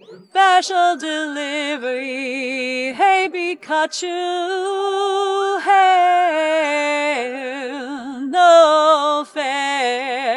Special delivery, hey Pikachu, hey, no fair.